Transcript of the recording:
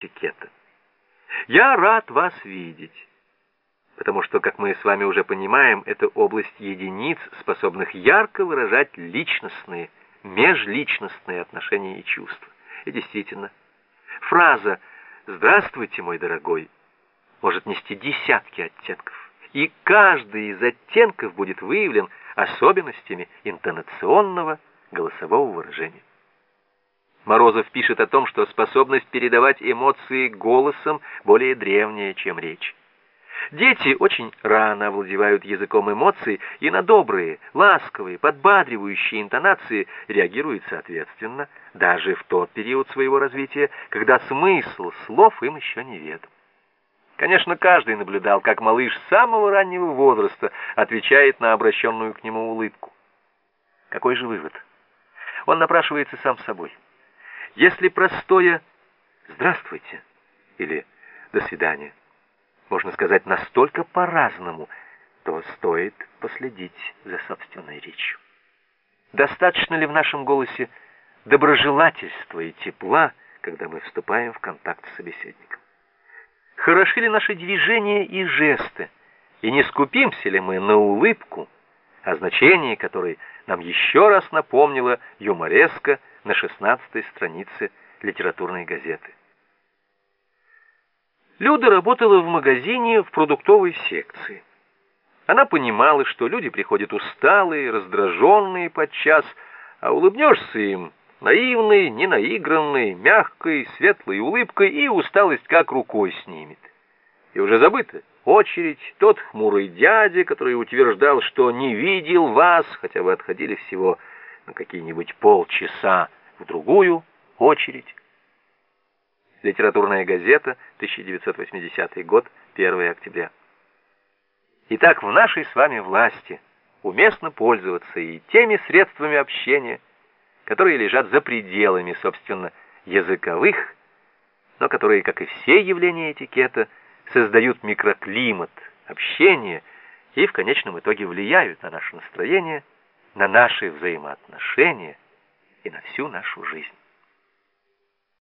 этикета. Я рад вас видеть, потому что, как мы с вами уже понимаем, это область единиц, способных ярко выражать личностные, межличностные отношения и чувства. И действительно, фраза «Здравствуйте, мой дорогой» может нести десятки оттенков, и каждый из оттенков будет выявлен особенностями интонационного голосового выражения. Морозов пишет о том, что способность передавать эмоции голосом более древняя, чем речь. Дети очень рано овладевают языком эмоций и на добрые, ласковые, подбадривающие интонации реагируют соответственно, даже в тот период своего развития, когда смысл слов им еще не ведом. Конечно, каждый наблюдал, как малыш с самого раннего возраста отвечает на обращенную к нему улыбку. Какой же вывод? Он напрашивается сам собой. Если простое «здравствуйте» или «до свидания» можно сказать настолько по-разному, то стоит последить за собственной речью. Достаточно ли в нашем голосе доброжелательства и тепла, когда мы вступаем в контакт с собеседником? Хороши ли наши движения и жесты, и не скупимся ли мы на улыбку, о значении которой нам еще раз напомнила юмореска на 16 странице литературной газеты. Люда работала в магазине в продуктовой секции. Она понимала, что люди приходят усталые, раздраженные подчас, а улыбнешься им наивной, ненаигранной, мягкой, светлой улыбкой, и усталость как рукой снимет. И уже забыто. Очередь, тот хмурый дядя, который утверждал, что не видел вас, хотя вы отходили всего на какие-нибудь полчаса в другую очередь. Литературная газета, 1980 год, 1 октября. Итак, в нашей с вами власти уместно пользоваться и теми средствами общения, которые лежат за пределами, собственно, языковых, но которые, как и все явления этикета, создают микроклимат общения и в конечном итоге влияют на наше настроение, на наши взаимоотношения и на всю нашу жизнь.